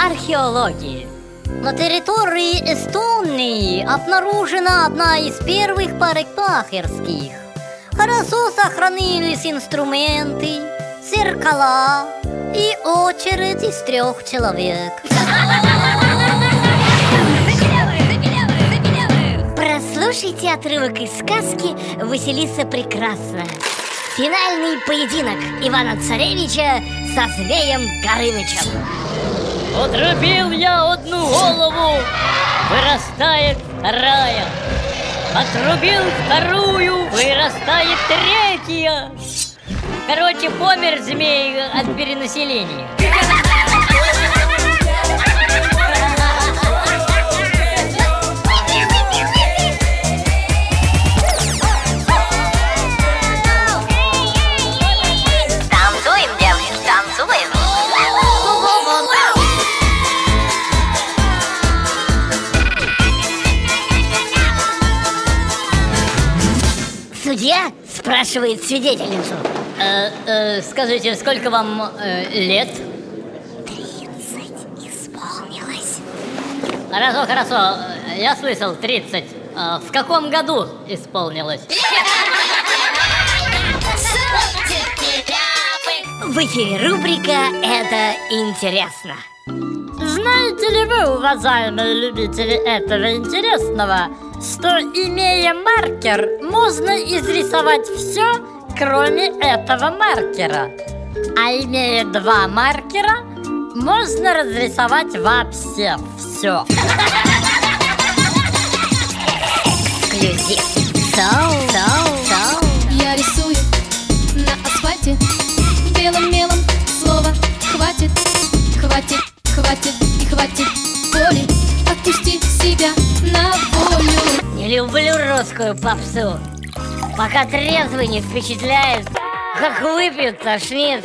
археологии. На территории Эстонии обнаружена одна из первых парикмахерских. Хорошо сохранились инструменты, зеркала и очередь из трех человек. Прослушайте отрывок из сказки «Василиса Прекрасная». Финальный поединок Ивана Царевича со змеем Горынычем. Отрубил я одну голову, вырастает вторая. Отрубил вторую, вырастает третья. Короче, помер змей от перенаселения. Судья спрашивает свидетельницу. Э, э, скажите, сколько вам э, лет? Тридцать исполнилось. Хорошо, хорошо. Я слышал 30. А в каком году исполнилось? В эфире рубрика «Это интересно». Знаете ли вы, уважаемые любители этого интересного, что имея маркер, можно изрисовать все, кроме этого маркера? А имея два маркера, можно разрисовать вообще все. Я рисую на асфальте белым мелом слово хватит, хватит, хватит и хватит боли. Отпусти себя на волю. Люблю русскую попсу. Пока трезвый не впечатляет, как выпьют, тошнит.